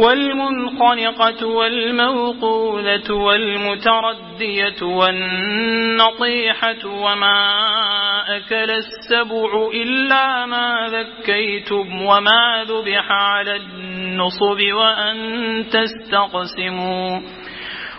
والمنخنقة والموقوذة والمتردية والنطيحة وما أكل السبع إلا ما ذكيتم وما ذبح على النصب وأن تستقسموا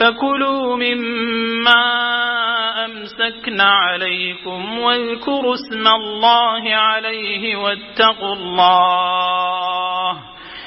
فكلوا مما أمسكن عليكم واذكروا اسم الله عليه واتقوا الله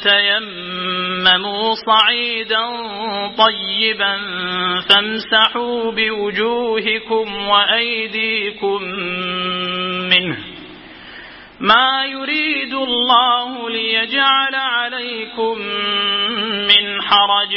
فتيمموا صعيدا طيبا فامسحوا بوجوهكم وأيديكم منه. ما يريد الله ليجعل عليكم من حرج.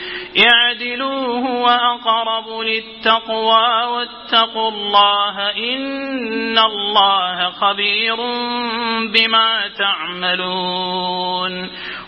اعدلوا هو أقرب للتقوى واتقوا الله إن الله خبير بما تعملون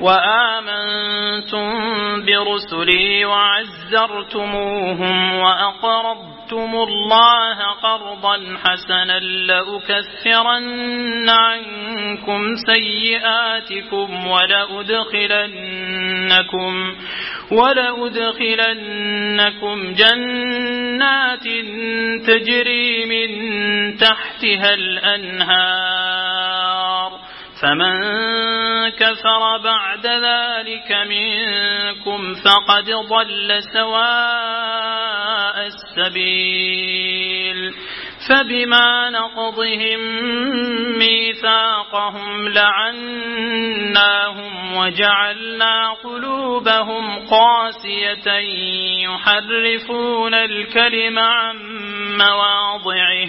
وآمنتم برسلي وعزرتموهم وأقرضتم الله قرضا حسنا لأكثرن عنكم سيئاتكم ولأدخلنكم ولأدخلنكم جنات تجري من تحتها الأنهار فمن كفر بعد ذلك منكم فقد ضل سواء السبيل. فبما نقضهم ميثاقهم لعناهم وجعلنا قلوبهم قاسية يحرفون الكلم عن مواضعه.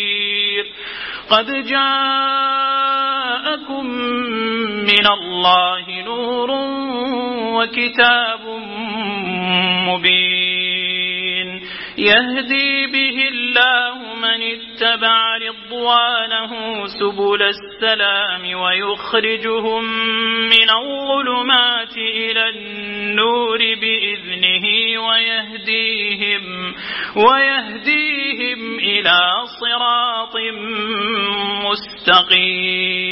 قد جاءكم من الله نور وكتاب مبين يهدي به الله من اتبع رضوانه سبل السلام ويخرجهم من الظلمات إلى النور بإذنه ويهديهم ويهديهم إلى صراط مستقيم.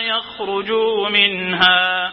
يخرجوا منها.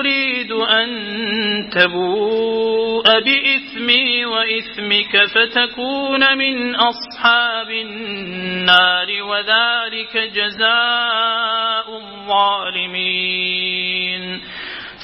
أريد أن تبوء بإثمي وإثمك فتكون من أصحاب النار وذلك جزاء الظالمين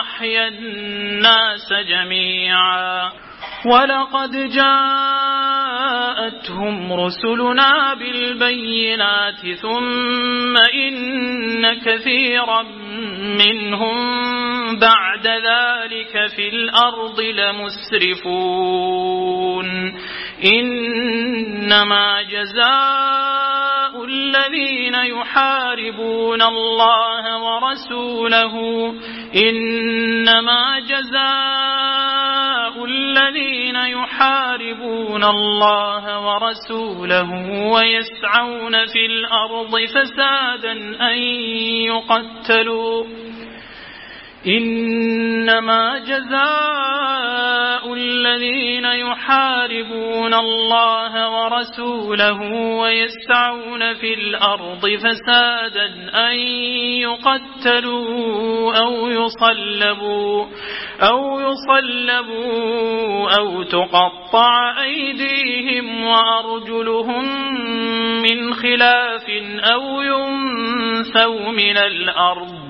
أحيا الناس جميعا. ولقد جاءتهم رسلنا بالبينات ثم إن كثيرا منهم بعد ذلك في الأرض لمسرفون. إنما جزاء الذين يحاربون الله ورسوله إنما جزاء الذين يحاربون الله ورسوله ويسعون في الأرض فسادا أن يقتلوا إنما جزاء الذين يحاربون الله ورسوله ويسعون في الأرض فسادا أن يقتلوا أو يصلبوا أو يصلبوا أو تقطع أيديهم وأرجلهم من خلاف أو ينفوا من الأرض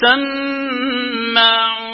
سماعون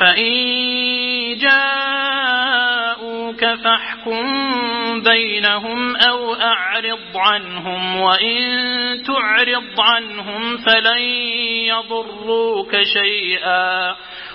فإن جاءوك فاحكم بينهم أو أعرض عنهم وإن تعرض عنهم فلن يضروك شيئا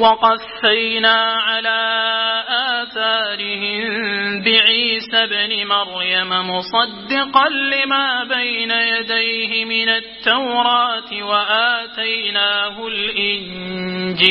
وقفينا على آثارهم بعيسى بن مريم مصدقا لما بين يديه من التوراة وآتيناه الإنجيل.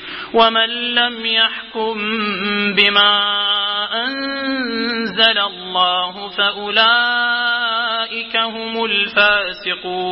ومن لم يحكم بما أنزل الله فأولئك هم الفاسقون.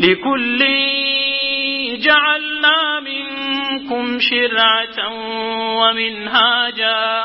لكل جعلنا منكم شرعة ومنهاجا.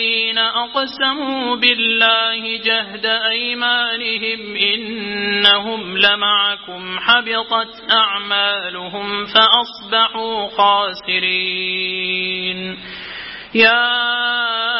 الذين أقسموا بالله جهد أيمانهم إنهم لمعكم حبطت أعمالهم فأصبحوا خاسرين. يا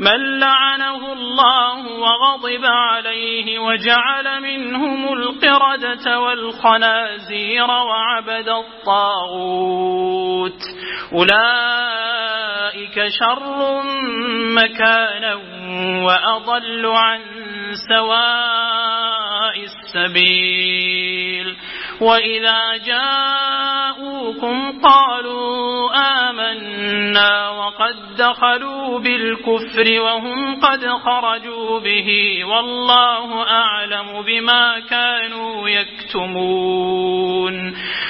من لعنه الله وغضب عليه وجعل منهم القردة والخنازير وعبد الطاغوت. أولئك شر مكانا وأضل عن سواء السبيل. وإذا جاءوكم قالوا آمنا وقد دخلوا بالكفر وهم قد خرجوا به والله أعلم بما كانوا يكتمون.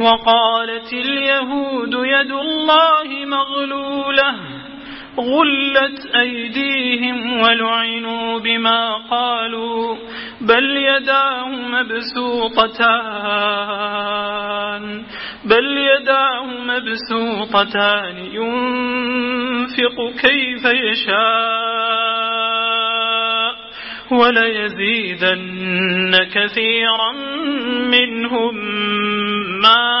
وقالت اليهود يد الله مغلولة غلت أيديهم ولعنوا بما قالوا بل يداه مبسوطتان بل يداه مبسوطتان ينفق كيف يشاء. وليزيدن كثيرا منهم ما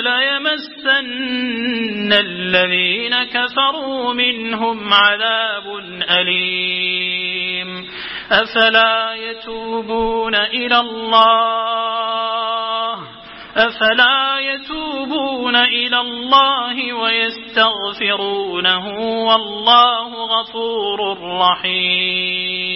ليمسن الذين كفروا منهم عذاب أليم. أفلا يتوبون إلى الله؟ أفلا يتوبون إلى الله ويستغفرونه؟ والله غفور رحيم.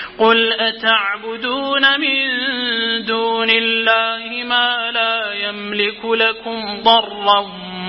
قل أتعبدون من دون الله ما لا يملك لكم ضرا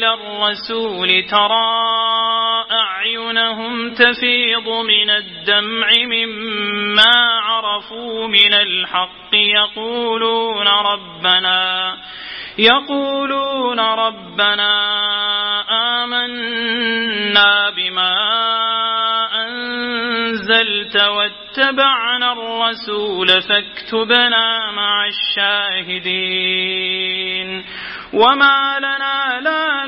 إلى الرسول ترى أعينهم تفيض من الدمع مما عرفوا من الحق يقولون ربنا يقولون ربنا آمنا بما أنزلت واتبعنا الرسول فاكتبنا مع الشاهدين وما لنا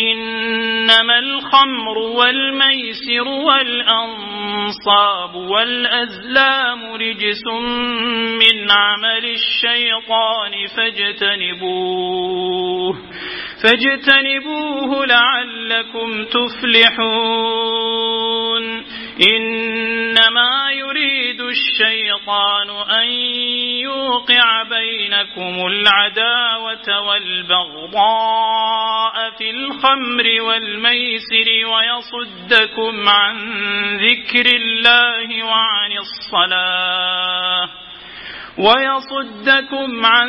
إنما الخمر والميسر والأنصاب والأزلام رجس من عمل الشيطان فاجتنبوه فاجتنبوه لعلكم تفلحون. إنما يريد الشيطان أن يوقع بينكم العداوة والبغضاء في الخمر والميسر ويصدكم عن ذكر الله وعن الصلاة ويصدكم عن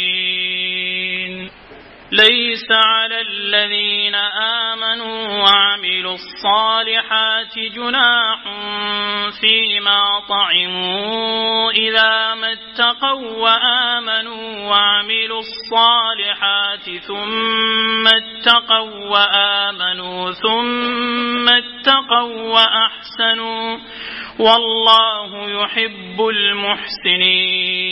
ليس على الذين آمنوا وعملوا الصالحات جناح فيما طعموا إذا ما اتقوا وآمنوا وعملوا الصالحات ثم اتقوا وآمنوا ثم اتقوا وأحسنوا والله يحب المحسنين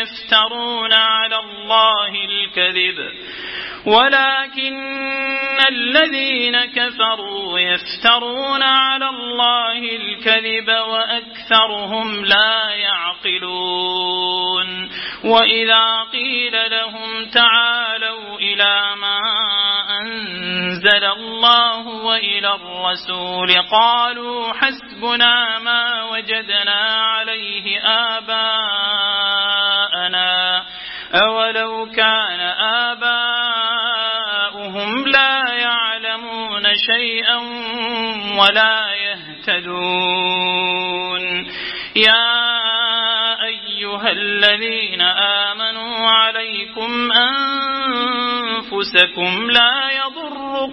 يفترون على الله الكذب ولكن الذين كفروا يفترون على الله الكذب وأكثرهم لا يعقلون. وإذا قيل لهم تعالوا إلى ما أنزل الله وإلى الرسول قالوا حسبنا ما وجدنا عليه آباءنا أولو كان آباؤهم لا يعلمون شيئا ولا يهتدون. يا أيها الذين آمنوا عليكم أنفسكم لا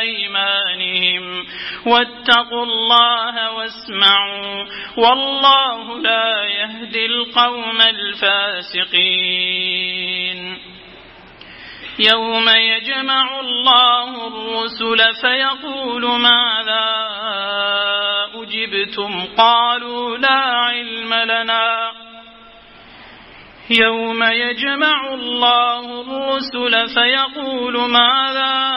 أيمانهم. واتقوا الله واسمعوا. والله لا يهدي القوم الفاسقين. يوم يجمع الله الرسل فيقول ماذا أجبتم؟ قالوا لا علم لنا. يوم يجمع الله الرسل فيقول ماذا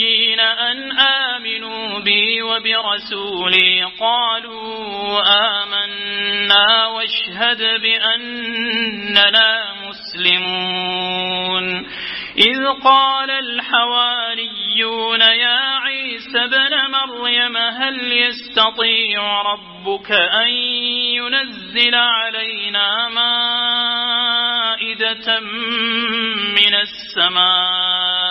الحواريين أن آمنوا بي وبرسولي قالوا آمنا واشهد بأننا مسلمون. إذ قال الحواريون يا عيسى بن مريم هل يستطيع ربك أن ينزل علينا مائدة من السماء؟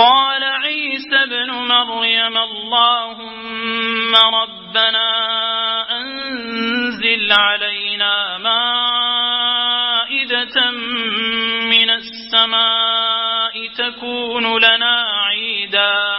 قال عيسى ابن مريم اللهم ربنا أنزل علينا مائدة من السماء تكون لنا عيدا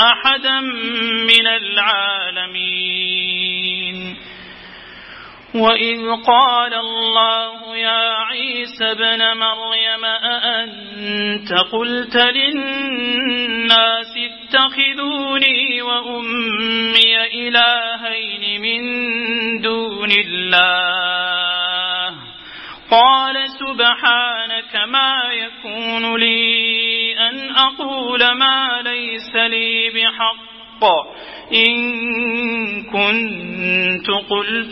أحدا من العالمين. وإذ قال الله يا عيسى بن مريم أأنت قلت للناس اتخذوني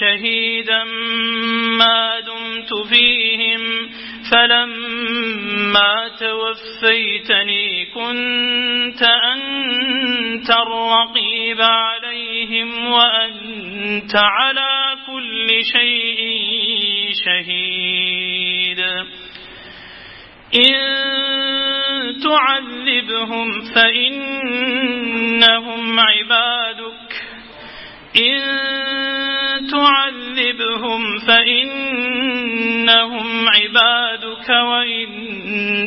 شهيدا ما دمت فيهم فلما توفيتني كنت أنت الرقيب عليهم وأنت على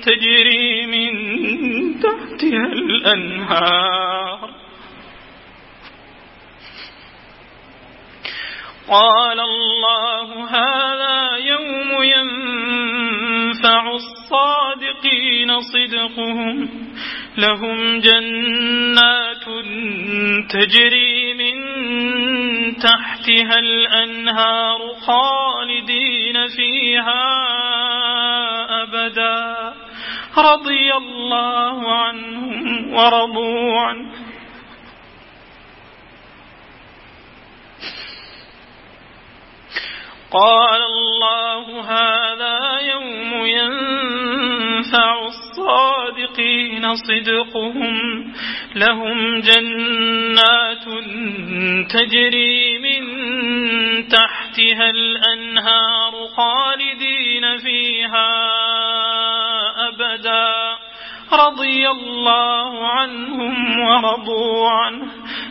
تجري من تحتها الأنهار. قال الله هذا يوم ينفع الصادقين صدقهم. لهم جنات تجري من تحتها الأنهار خالدين فيها أبدا رضي الله عنهم ورضوا عنه. قال الله هذا يوم ينفع الصادقين صدقهم لهم جنات تجري من تحتها الأنهار خالدين فيها أبدا. رضي الله عنهم ورضوا عنه.